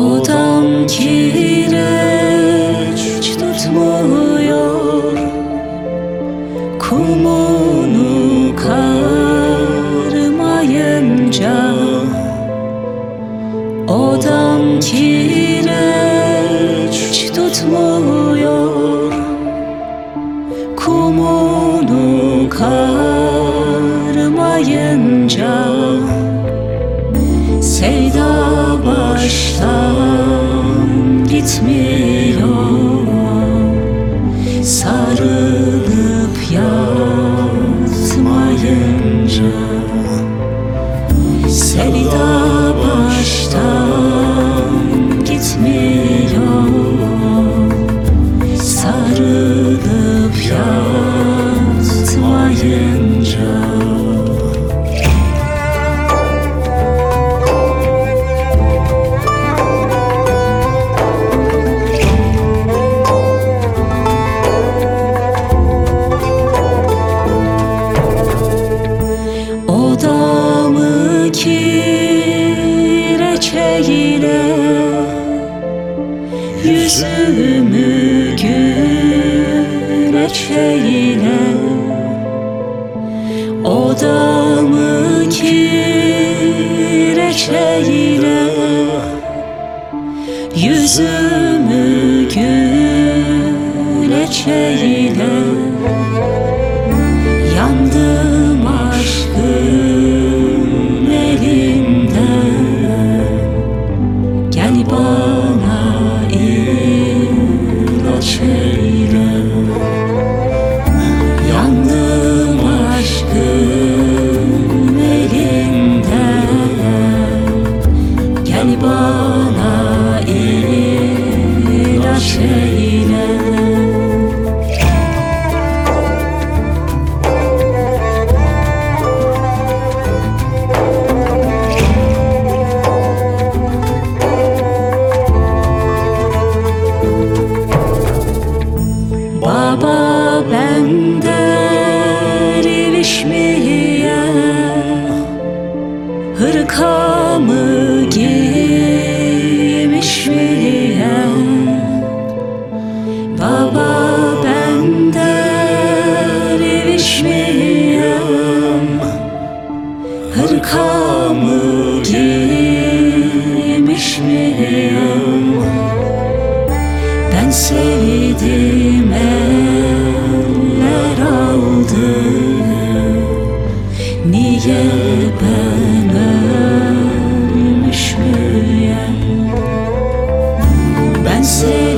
Odam kireç tutmuyor. Kumunu karmayınca Odam kireç tutmuyor. Kumunu karmayınca Sevda baştan gitmiyor. Sarılıp yatmayınca Sevda Yüzümü güneş eyle Odamı kireç eyle Yüzümü güneş eyle Krishna. Hırkamı giymiş diyen Baba ben derviş miyim Hırkamı giymiş miyim Ben sevdim eller aldım Gece ben ölmüş müyem Ben sevdim